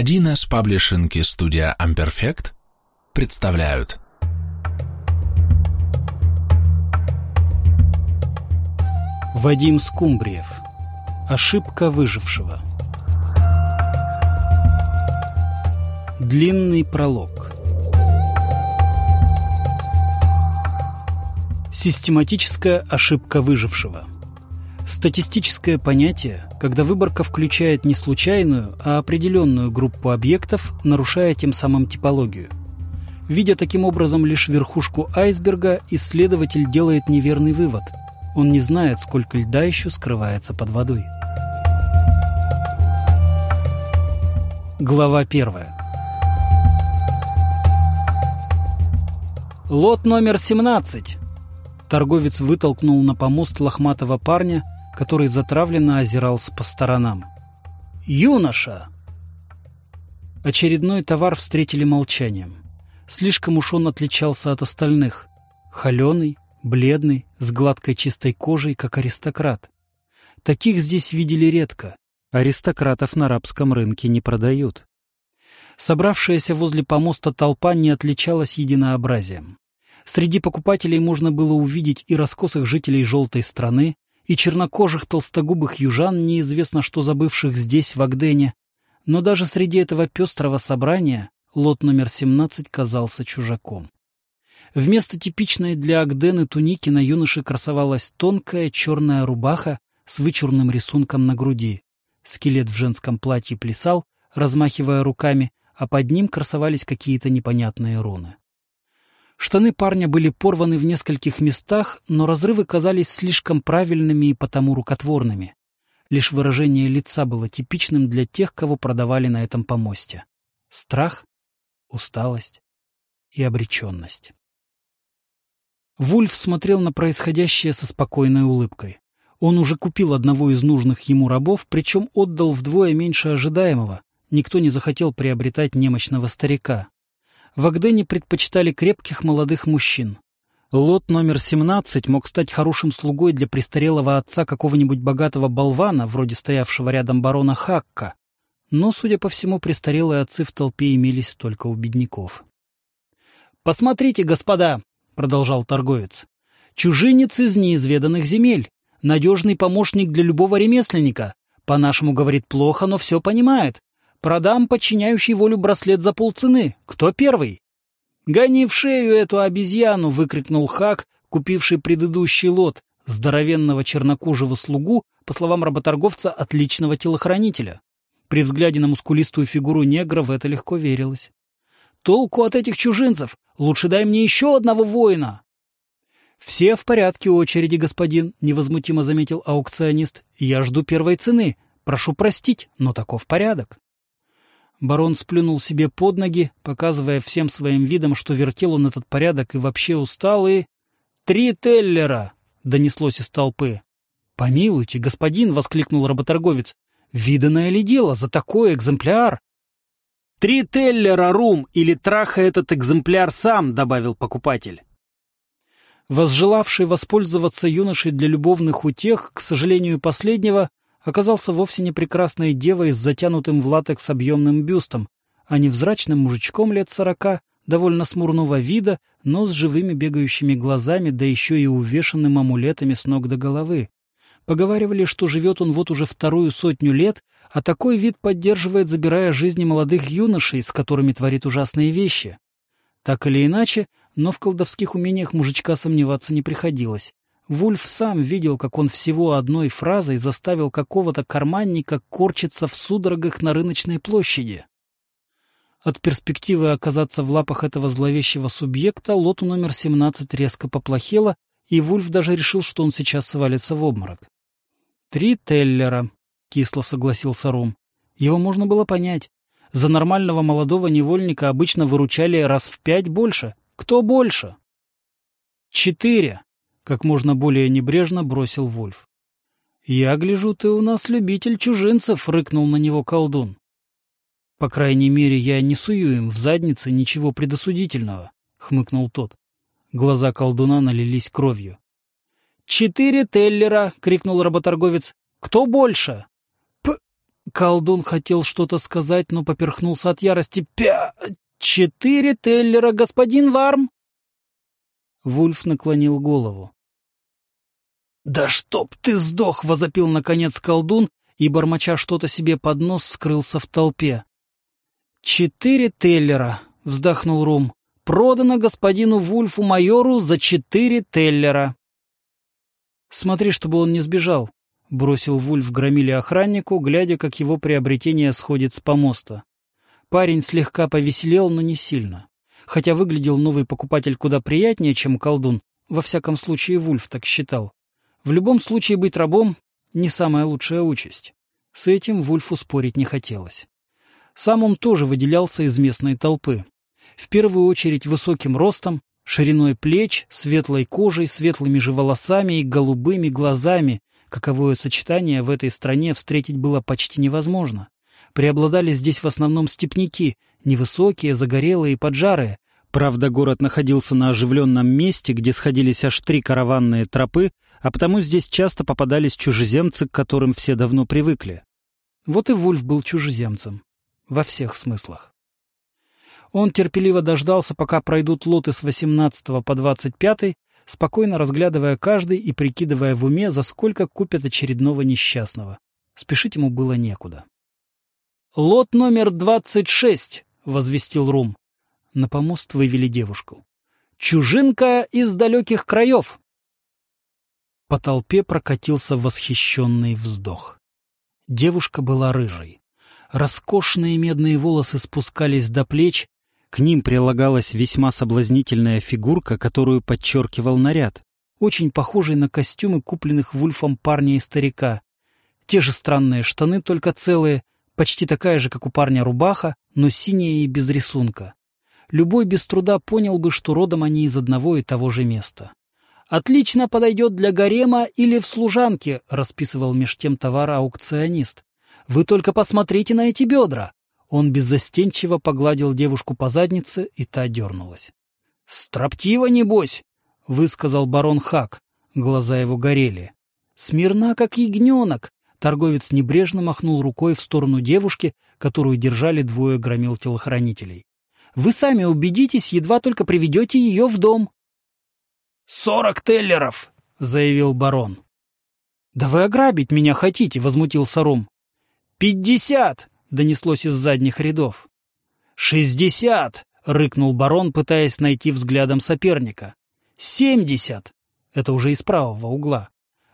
1С паблишинг и студия Amperfect представляют. Вадим Скумбриев. Ошибка выжившего. Длинный пролог. Систематическая ошибка выжившего Статистическое понятие, когда выборка включает не случайную, а определенную группу объектов, нарушая тем самым типологию. Видя таким образом лишь верхушку айсберга, исследователь делает неверный вывод. Он не знает, сколько льда еще скрывается под водой. Глава первая. Лот номер 17. Торговец вытолкнул на помост лохматого парня, который затравленно озирался по сторонам. «Юноша!» Очередной товар встретили молчанием. Слишком уж он отличался от остальных. Холеный, бледный, с гладкой чистой кожей, как аристократ. Таких здесь видели редко. Аристократов на рабском рынке не продают. Собравшаяся возле помоста толпа не отличалась единообразием. Среди покупателей можно было увидеть и раскосых жителей желтой страны, и чернокожих толстогубых южан, неизвестно что забывших здесь, в Агдене. Но даже среди этого пестрого собрания лот номер 17 казался чужаком. Вместо типичной для Агдены туники на юноше красовалась тонкая черная рубаха с вычурным рисунком на груди. Скелет в женском платье плясал, размахивая руками, а под ним красовались какие-то непонятные руны. Штаны парня были порваны в нескольких местах, но разрывы казались слишком правильными и потому рукотворными. Лишь выражение лица было типичным для тех, кого продавали на этом помосте. Страх, усталость и обреченность. Вульф смотрел на происходящее со спокойной улыбкой. Он уже купил одного из нужных ему рабов, причем отдал вдвое меньше ожидаемого. Никто не захотел приобретать немощного старика. В Агдене предпочитали крепких молодых мужчин. Лот номер 17 мог стать хорошим слугой для престарелого отца какого-нибудь богатого болвана, вроде стоявшего рядом барона Хакка. Но, судя по всему, престарелые отцы в толпе имелись только у бедняков. «Посмотрите, господа!» — продолжал торговец. «Чужинец из неизведанных земель. Надежный помощник для любого ремесленника. По-нашему говорит плохо, но все понимает. Продам подчиняющий волю браслет за полцены. Кто первый? «Гони в шею эту обезьяну!» — выкрикнул Хак, купивший предыдущий лот, здоровенного чернокожего слугу, по словам работорговца, отличного телохранителя. При взгляде на мускулистую фигуру негра в это легко верилось. «Толку от этих чужинцев! Лучше дай мне еще одного воина!» «Все в порядке очереди, господин», — невозмутимо заметил аукционист. «Я жду первой цены. Прошу простить, но таков порядок». Барон сплюнул себе под ноги, показывая всем своим видом, что вертел он этот порядок и вообще устал, и... «Три теллера!» — донеслось из толпы. «Помилуйте, господин!» — воскликнул работорговец. «Виданное ли дело за такой экземпляр?» «Три теллера, Рум, или траха этот экземпляр сам!» — добавил покупатель. Возжелавший воспользоваться юношей для любовных утех, к сожалению, последнего, оказался вовсе не прекрасной девой с затянутым в латекс объемным бюстом, а невзрачным мужичком лет сорока, довольно смурного вида, но с живыми бегающими глазами, да еще и увешанным амулетами с ног до головы. Поговаривали, что живет он вот уже вторую сотню лет, а такой вид поддерживает, забирая жизни молодых юношей, с которыми творит ужасные вещи. Так или иначе, но в колдовских умениях мужичка сомневаться не приходилось. Вульф сам видел, как он всего одной фразой заставил какого-то карманника корчиться в судорогах на рыночной площади. От перспективы оказаться в лапах этого зловещего субъекта лоту номер 17 резко поплохело, и Вульф даже решил, что он сейчас свалится в обморок. «Три теллера», — кисло согласился Ром. Его можно было понять. За нормального молодого невольника обычно выручали раз в пять больше. Кто больше? «Четыре», как можно более небрежно бросил Вольф. «Я гляжу, ты у нас любитель чужинцев», — рыкнул на него колдун. «По крайней мере, я не сую им в заднице ничего предосудительного», — хмыкнул тот. Глаза колдуна налились кровью. «Четыре теллера!» — крикнул работорговец. «Кто больше?» П Колдун хотел что-то сказать, но поперхнулся от ярости. «Пя... четыре теллера, господин Варм!» Вульф наклонил голову. «Да чтоб ты сдох!» — возопил наконец колдун и, бормоча что-то себе под нос, скрылся в толпе. «Четыре теллера!» — вздохнул Рум. «Продано господину Вульфу-майору за четыре теллера!» «Смотри, чтобы он не сбежал», — бросил Вульф громиле охраннику, глядя, как его приобретение сходит с помоста. Парень слегка повеселел, но не сильно. Хотя выглядел новый покупатель куда приятнее, чем колдун, во всяком случае Вульф так считал. В любом случае быть рабом — не самая лучшая участь. С этим Вульфу спорить не хотелось. Сам он тоже выделялся из местной толпы. В первую очередь высоким ростом, шириной плеч, светлой кожей, светлыми же волосами и голубыми глазами, каковое сочетание в этой стране встретить было почти невозможно. Преобладали здесь в основном степняки, невысокие, загорелые и поджарые. Правда, город находился на оживленном месте, где сходились аж три караванные тропы, а потому здесь часто попадались чужеземцы, к которым все давно привыкли. Вот и Вульф был чужеземцем. Во всех смыслах. Он терпеливо дождался, пока пройдут лоты с 18 по 25, спокойно разглядывая каждый и прикидывая в уме, за сколько купят очередного несчастного. Спешить ему было некуда. «Лот номер 26!» — возвестил Рум. На помост вывели девушку. «Чужинка из далеких краев!» По толпе прокатился восхищенный вздох. Девушка была рыжей. Роскошные медные волосы спускались до плеч, к ним прилагалась весьма соблазнительная фигурка, которую подчеркивал наряд, очень похожий на костюмы, купленных Вульфом парня и старика. Те же странные штаны, только целые, почти такая же, как у парня рубаха, но синяя и без рисунка. Любой без труда понял бы, что родом они из одного и того же места. «Отлично подойдет для гарема или в служанке», — расписывал меж тем товара аукционист. «Вы только посмотрите на эти бедра. Он беззастенчиво погладил девушку по заднице, и та дернулась. — Строптиво, небось! — высказал барон Хак. Глаза его горели. — Смирна, как ягненок! Торговец небрежно махнул рукой в сторону девушки, которую держали двое громил телохранителей. — Вы сами убедитесь, едва только приведете ее в дом. — Сорок теллеров! — заявил барон. — Да вы ограбить меня хотите! — возмутился Ром. — Пятьдесят! — донеслось из задних рядов. «Шестьдесят!» — рыкнул барон, пытаясь найти взглядом соперника. «Семьдесят!» — это уже из правого угла.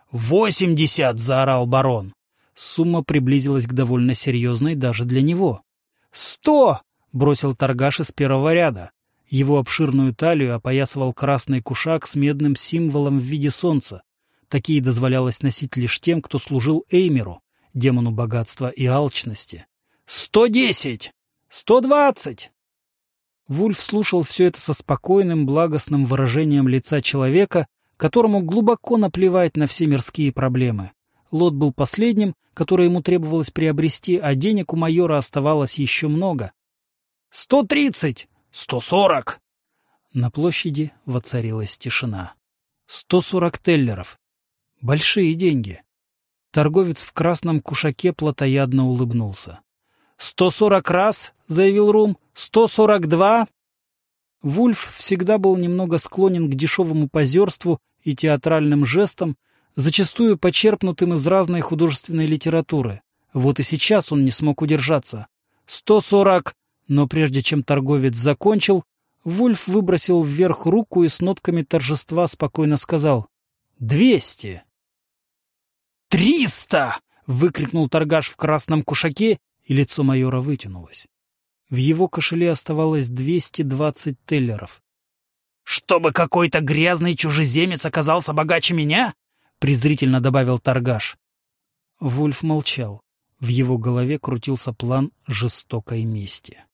«Восемьдесят!» — заорал барон. Сумма приблизилась к довольно серьезной даже для него. «Сто!» — бросил торгаш из первого ряда. Его обширную талию опоясывал красный кушак с медным символом в виде солнца. Такие дозволялось носить лишь тем, кто служил Эймеру, демону богатства и алчности. «Сто десять! Сто двадцать!» Вульф слушал все это со спокойным, благостным выражением лица человека, которому глубоко наплевать на все мирские проблемы. Лот был последним, который ему требовалось приобрести, а денег у майора оставалось еще много. «Сто тридцать! Сто сорок!» На площади воцарилась тишина. «Сто сорок теллеров! Большие деньги!» Торговец в красном кушаке плотоядно улыбнулся. «Сто сорок раз», — заявил Рум. «Сто сорок два». Вульф всегда был немного склонен к дешевому позерству и театральным жестам, зачастую почерпнутым из разной художественной литературы. Вот и сейчас он не смог удержаться. «Сто сорок!» Но прежде чем торговец закончил, Вульф выбросил вверх руку и с нотками торжества спокойно сказал «Двести!» «Триста!» — выкрикнул торгаш в красном кушаке и лицо майора вытянулось. В его кошеле оставалось 220 теллеров. «Чтобы какой-то грязный чужеземец оказался богаче меня?» — презрительно добавил торгаш. Вульф молчал. В его голове крутился план жестокой мести.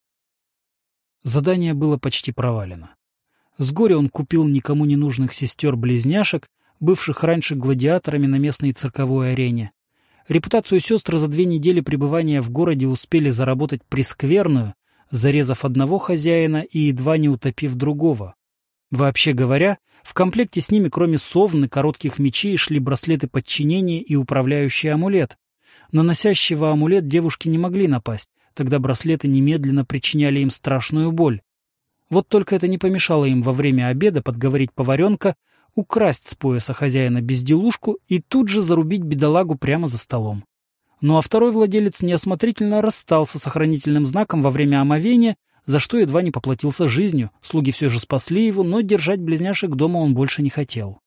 Задание было почти провалено. С горя он купил никому не нужных сестер-близняшек, бывших раньше гладиаторами на местной цирковой арене, Репутацию сестры за две недели пребывания в городе успели заработать прескверную, зарезав одного хозяина и едва не утопив другого. Вообще говоря, в комплекте с ними, кроме совны, коротких мечей, шли браслеты подчинения и управляющий амулет. На носящего амулет девушки не могли напасть, тогда браслеты немедленно причиняли им страшную боль. Вот только это не помешало им во время обеда подговорить поваренка украсть с пояса хозяина безделушку и тут же зарубить бедолагу прямо за столом. Ну а второй владелец неосмотрительно расстался с охранительным знаком во время омовения, за что едва не поплатился жизнью. Слуги все же спасли его, но держать близняшек дома он больше не хотел.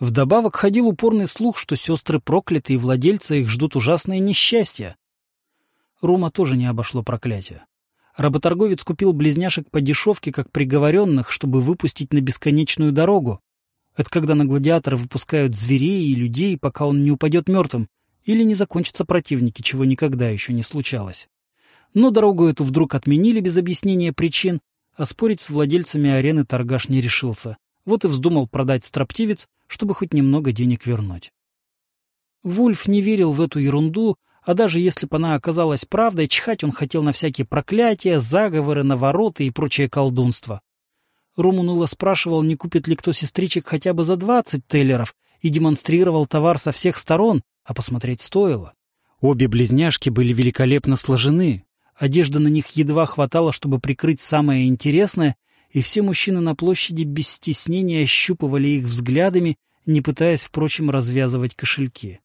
Вдобавок ходил упорный слух, что сестры прокляты и владельца их ждут ужасные несчастья. Рума тоже не обошло проклятие. Работорговец купил близняшек по дешевке, как приговоренных, чтобы выпустить на бесконечную дорогу. Это когда на гладиатора выпускают зверей и людей, пока он не упадет мертвым, или не закончатся противники, чего никогда еще не случалось. Но дорогу эту вдруг отменили без объяснения причин, а спорить с владельцами арены торгаш не решился. Вот и вздумал продать строптивец, чтобы хоть немного денег вернуть. Вульф не верил в эту ерунду, а даже если бы она оказалась правдой, чихать он хотел на всякие проклятия, заговоры, навороты и прочее колдунство. Рум уныло спрашивал, не купит ли кто сестричек хотя бы за двадцать теллеров, и демонстрировал товар со всех сторон, а посмотреть стоило. Обе близняшки были великолепно сложены, одежда на них едва хватало, чтобы прикрыть самое интересное, и все мужчины на площади без стеснения ощупывали их взглядами, не пытаясь, впрочем, развязывать кошельки.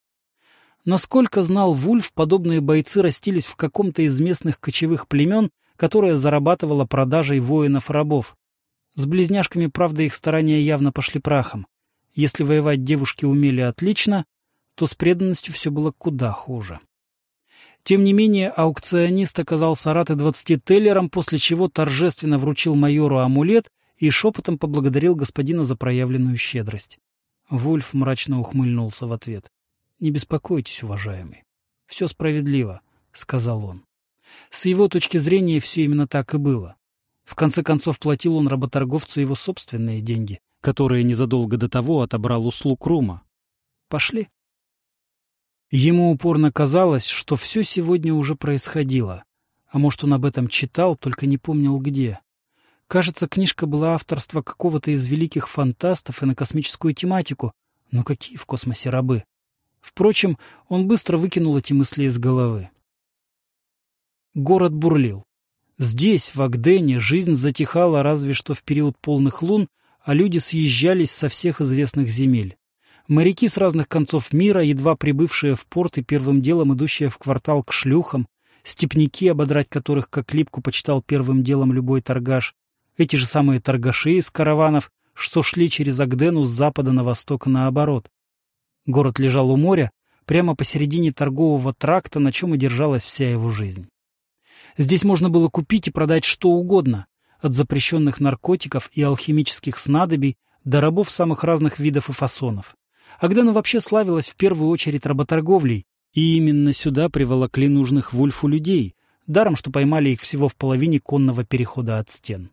Насколько знал Вульф, подобные бойцы растились в каком-то из местных кочевых племен, которое зарабатывало продажей воинов-рабов. С близняшками, правда, их старания явно пошли прахом. Если воевать девушки умели отлично, то с преданностью все было куда хуже. Тем не менее, аукционист оказался рад и двадцати теллерам, после чего торжественно вручил майору амулет и шепотом поблагодарил господина за проявленную щедрость. Вульф мрачно ухмыльнулся в ответ. — Не беспокойтесь, уважаемый. — Все справедливо, — сказал он. С его точки зрения все именно так и было. В конце концов, платил он работорговцу его собственные деньги, которые незадолго до того отобрал у слуг Рума. Пошли. Ему упорно казалось, что все сегодня уже происходило. А может, он об этом читал, только не помнил где. Кажется, книжка была авторства какого-то из великих фантастов и на космическую тематику. Но какие в космосе рабы? Впрочем, он быстро выкинул эти мысли из головы. Город бурлил. Здесь, в Агдене, жизнь затихала разве что в период полных лун, а люди съезжались со всех известных земель. Моряки с разных концов мира, едва прибывшие в порт и первым делом идущие в квартал к шлюхам, степняки, ободрать которых как липку почитал первым делом любой торгаш, эти же самые торгаши из караванов, что шли через Агдену с запада на восток наоборот. Город лежал у моря, прямо посередине торгового тракта, на чем и держалась вся его жизнь. Здесь можно было купить и продать что угодно, от запрещенных наркотиков и алхимических снадобий до рабов самых разных видов и фасонов. Агдена вообще славилась в первую очередь работорговлей, и именно сюда приволокли нужных Вульфу людей, даром что поймали их всего в половине конного перехода от стен.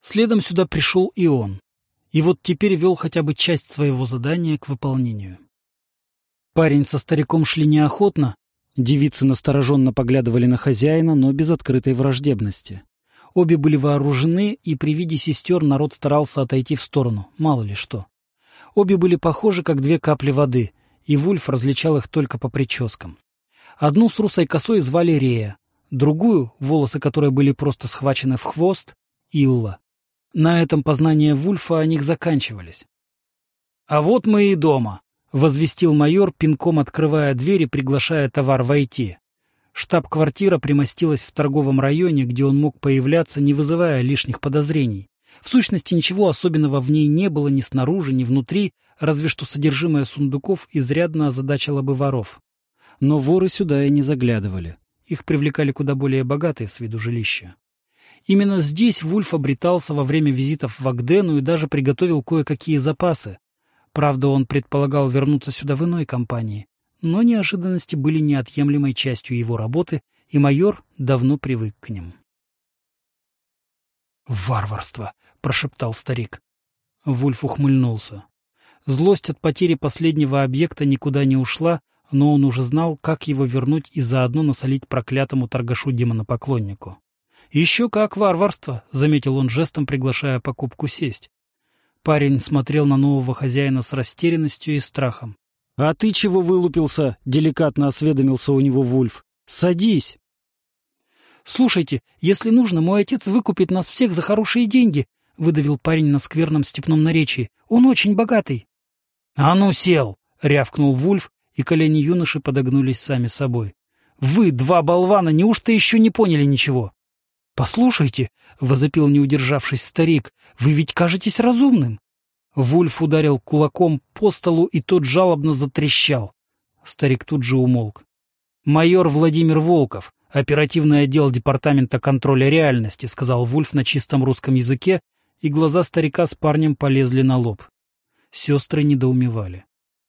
Следом сюда пришел и он, и вот теперь вел хотя бы часть своего задания к выполнению. Парень со стариком шли неохотно, девицы настороженно поглядывали на хозяина, но без открытой враждебности. Обе были вооружены, и при виде сестер народ старался отойти в сторону, мало ли что. Обе были похожи, как две капли воды, и Вульф различал их только по прическам. Одну с русой косой звали Рея, другую, волосы которой были просто схвачены в хвост, Илла. На этом познания Вульфа о них заканчивались. «А вот мы и дома», — возвестил майор, пинком открывая дверь и приглашая товар войти. Штаб-квартира примостилась в торговом районе, где он мог появляться, не вызывая лишних подозрений. В сущности, ничего особенного в ней не было ни снаружи, ни внутри, разве что содержимое сундуков изрядно озадачило бы воров. Но воры сюда и не заглядывали. Их привлекали куда более богатые с виду жилища. Именно здесь Вульф обретался во время визитов в Агдену и даже приготовил кое-какие запасы. Правда, он предполагал вернуться сюда в иной компании. Но неожиданности были неотъемлемой частью его работы, и майор давно привык к ним. «Варварство!» — прошептал старик. Вульф ухмыльнулся. Злость от потери последнего объекта никуда не ушла, но он уже знал, как его вернуть и заодно насолить проклятому торгашу-демонопоклоннику. «Еще как варварство!» — заметил он жестом, приглашая покупку сесть. Парень смотрел на нового хозяина с растерянностью и страхом. «А ты чего вылупился?» — деликатно осведомился у него Вульф. «Садись!» «Слушайте, если нужно, мой отец выкупит нас всех за хорошие деньги», — выдавил парень на скверном степном наречии. «Он очень богатый». «А ну, сел!» — рявкнул Вульф, и колени юноши подогнулись сами собой. «Вы, два болвана, неужто еще не поняли ничего?» «Послушайте», — возопил не удержавшись старик, — «вы ведь кажетесь разумным». Вульф ударил кулаком по столу, и тот жалобно затрещал. Старик тут же умолк. «Майор Владимир Волков, оперативный отдел Департамента контроля реальности», — сказал Вульф на чистом русском языке, и глаза старика с парнем полезли на лоб. Сестры недоумевали.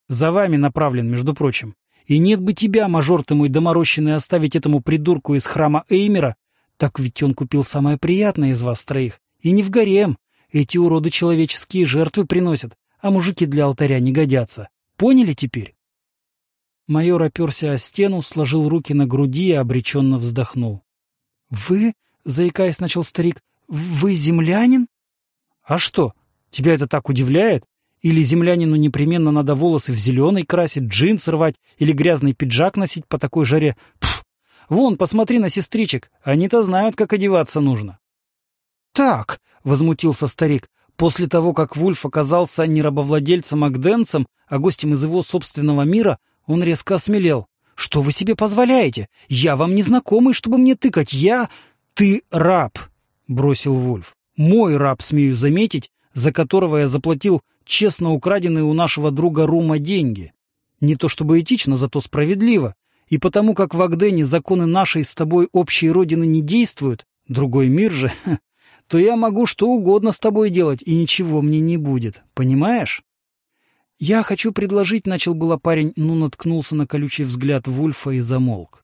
«За вами направлен, между прочим. И нет бы тебя, мажор ты мой доморощенный, оставить этому придурку из храма Эймера, так ведь он купил самое приятное из вас троих. И не в гарем. Эти уроды человеческие жертвы приносят, а мужики для алтаря не годятся. Поняли теперь?» Майор оперся о стену, сложил руки на груди и обреченно вздохнул. «Вы, — заикаясь, начал старик, — вы землянин?» «А что, тебя это так удивляет? Или землянину непременно надо волосы в зеленый красить, джинсы рвать или грязный пиджак носить по такой жаре? Пф, вон, посмотри на сестричек, они-то знают, как одеваться нужно». «Так», — возмутился старик, — «после того, как Вульф оказался не рабовладельцем Агденцем, а гостем из его собственного мира, он резко осмелел. «Что вы себе позволяете? Я вам не знакомый, чтобы мне тыкать. Я... Ты раб!» — бросил Вульф. «Мой раб, смею заметить, за которого я заплатил честно украденные у нашего друга Рума деньги. Не то чтобы этично, зато справедливо. И потому как в Агдене законы нашей с тобой общей родины не действуют, другой мир же, то я могу что угодно с тобой делать, и ничего мне не будет. Понимаешь? «Я хочу предложить», — начал было парень, но наткнулся на колючий взгляд Вульфа и замолк.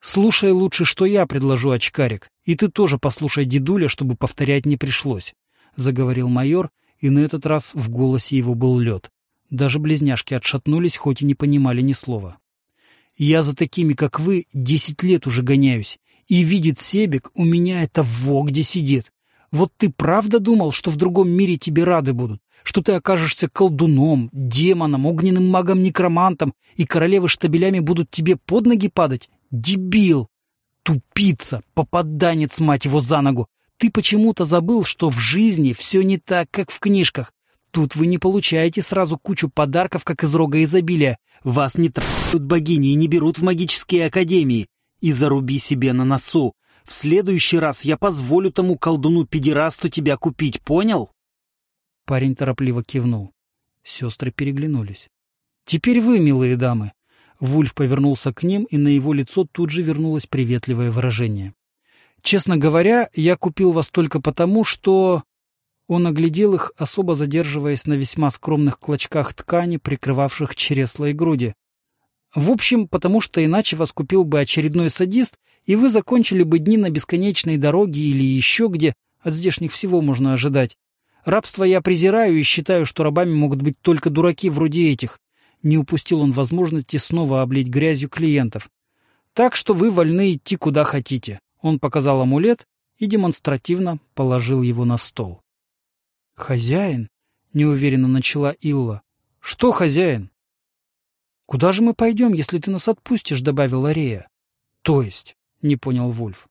«Слушай лучше, что я предложу, очкарик, и ты тоже послушай дедуля, чтобы повторять не пришлось», — заговорил майор, и на этот раз в голосе его был лед. Даже близняшки отшатнулись, хоть и не понимали ни слова. «Я за такими, как вы, десять лет уже гоняюсь, и видит Себек, у меня это во где сидит. Вот ты правда думал, что в другом мире тебе рады будут? Что ты окажешься колдуном, демоном, огненным магом-некромантом, и королевы штабелями будут тебе под ноги падать? Дебил! Тупица! Попаданец, мать его, за ногу! Ты почему-то забыл, что в жизни все не так, как в книжках. Тут вы не получаете сразу кучу подарков, как из рога изобилия. Вас не трахают богини и не берут в магические академии. И заруби себе на носу. В следующий раз я позволю тому колдуну-педерасту тебя купить, понял?» Парень торопливо кивнул. Сестры переглянулись. «Теперь вы, милые дамы!» Вульф повернулся к ним, и на его лицо тут же вернулось приветливое выражение. «Честно говоря, я купил вас только потому, что...» Он оглядел их, особо задерживаясь на весьма скромных клочках ткани, прикрывавших чресла и груди. В общем, потому что иначе вас купил бы очередной садист, и вы закончили бы дни на бесконечной дороге или еще где, от здешних всего можно ожидать. Рабство я презираю и считаю, что рабами могут быть только дураки вроде этих. Не упустил он возможности снова облить грязью клиентов. Так что вы вольны идти куда хотите. Он показал амулет и демонстративно положил его на стол. «Хозяин?» — неуверенно начала Илла. «Что хозяин?» «Куда же мы пойдем, если ты нас отпустишь?» — добавила Рея. «То есть?» — не понял Вульф.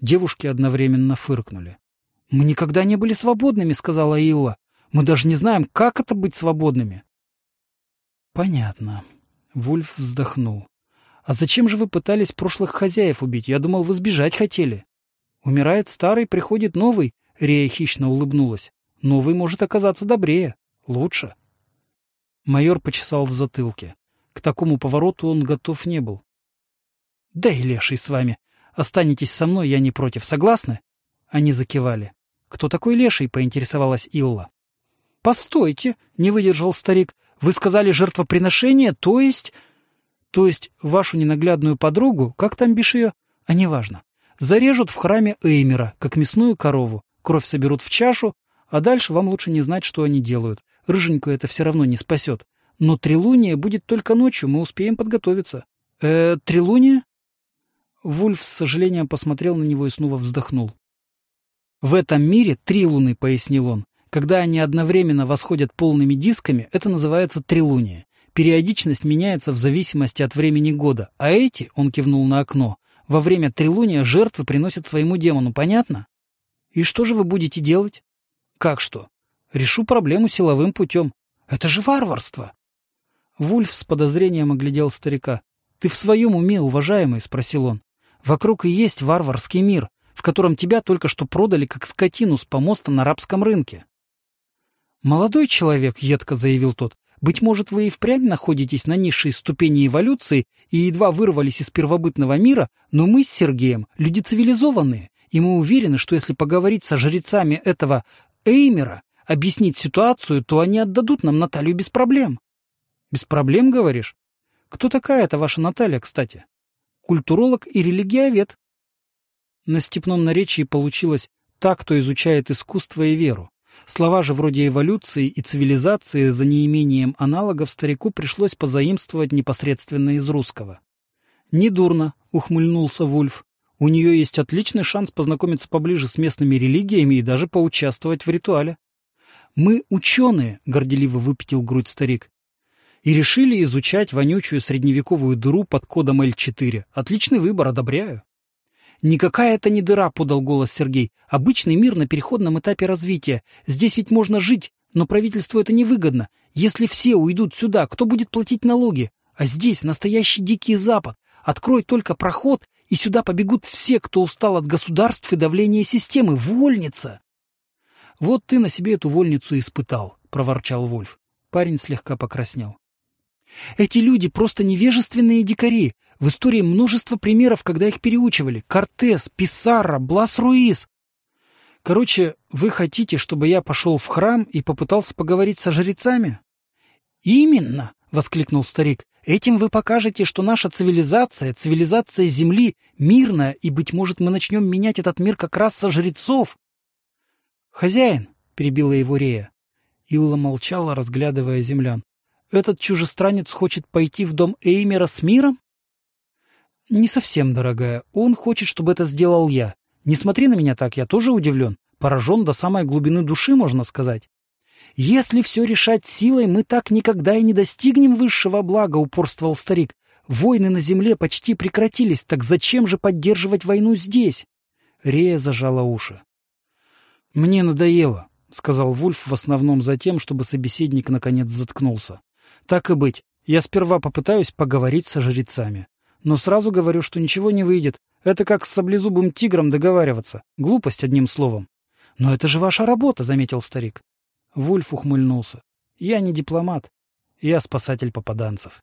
Девушки одновременно фыркнули. «Мы никогда не были свободными», — сказала Илла. «Мы даже не знаем, как это быть свободными». «Понятно». Вульф вздохнул. «А зачем же вы пытались прошлых хозяев убить? Я думал, вы сбежать хотели». «Умирает старый, приходит новый», — Рея хищно улыбнулась. «Новый может оказаться добрее, лучше». Майор почесал в затылке. К такому повороту он готов не был. — Да и леший с вами. Останетесь со мной, я не против. Согласны? Они закивали. — Кто такой леший? — поинтересовалась Илла. — Постойте, — не выдержал старик. — Вы сказали жертвоприношение, то есть... То есть вашу ненаглядную подругу, как там бишь ее, а неважно, зарежут в храме Эймера, как мясную корову, кровь соберут в чашу, а дальше вам лучше не знать, что они делают. Рыженькую это все равно не спасет. Но трилуния будет только ночью, мы успеем подготовиться. Э, трилуния? Вульф с сожалением посмотрел на него и снова вздохнул. В этом мире три луны, пояснил он. Когда они одновременно восходят полными дисками, это называется трилуния. Периодичность меняется в зависимости от времени года, а эти, он кивнул на окно, во время трилуния жертвы приносят своему демону, понятно? И что же вы будете делать? Как что? Решу проблему силовым путем. Это же варварство! Вульф с подозрением оглядел старика. «Ты в своем уме, уважаемый?» — спросил он. «Вокруг и есть варварский мир, в котором тебя только что продали как скотину с помоста на рабском рынке». «Молодой человек», — едко заявил тот, — «быть может, вы и впрямь находитесь на низшей ступени эволюции и едва вырвались из первобытного мира, но мы с Сергеем — люди цивилизованные, и мы уверены, что если поговорить со жрецами этого Эймера, объяснить ситуацию, то они отдадут нам Наталью без проблем». «Без проблем, говоришь? Кто такая эта ваша Наталья, кстати?» «Культуролог и религиовед». На степном наречии получилось «так, кто изучает искусство и веру». Слова же вроде эволюции и цивилизации за неимением аналогов старику пришлось позаимствовать непосредственно из русского. «Недурно», — ухмыльнулся Вульф. «У нее есть отличный шанс познакомиться поближе с местными религиями и даже поучаствовать в ритуале». «Мы ученые», — горделиво выпятил грудь старик. «И решили изучать вонючую средневековую дыру под кодом L4. Отличный выбор, одобряю». «Никакая это не дыра», — подал голос Сергей. «Обычный мир на переходном этапе развития. Здесь ведь можно жить, но правительству это невыгодно. Если все уйдут сюда, кто будет платить налоги? А здесь настоящий дикий запад. Открой только проход, и сюда побегут все, кто устал от государств и давления системы. Вольница!» «Вот ты на себе эту вольницу испытал», — проворчал Вольф. Парень слегка покраснел. «Эти люди просто невежественные дикари. В истории множество примеров, когда их переучивали. Кортес, Писарра, Блас-Руиз. Короче, вы хотите, чтобы я пошел в храм и попытался поговорить со жрецами? Именно, воскликнул старик. Этим вы покажете, что наша цивилизация, цивилизация Земли, мирная, и, быть может, мы начнем менять этот мир как раз со жрецов. Хозяин, перебила его Рея. Илла молчала, разглядывая землян. Этот чужестранец хочет пойти в дом Эймера с миром? «Не совсем, дорогая. Он хочет, чтобы это сделал я. Не смотри на меня так, я тоже удивлен. Поражен до самой глубины души, можно сказать. Если все решать силой, мы так никогда и не достигнем высшего блага», — упорствовал старик. «Войны на земле почти прекратились, так зачем же поддерживать войну здесь?» Рея зажала уши. «Мне надоело», — сказал Вульф в основном за тем, чтобы собеседник наконец заткнулся. «Так и быть, я сперва попытаюсь поговорить со жрецами. Но сразу говорю, что ничего не выйдет. Это как с саблезубым тигром договариваться. Глупость, одним словом. Но это же ваша работа, заметил старик. Вульф ухмыльнулся. Я не дипломат. Я спасатель попаданцев.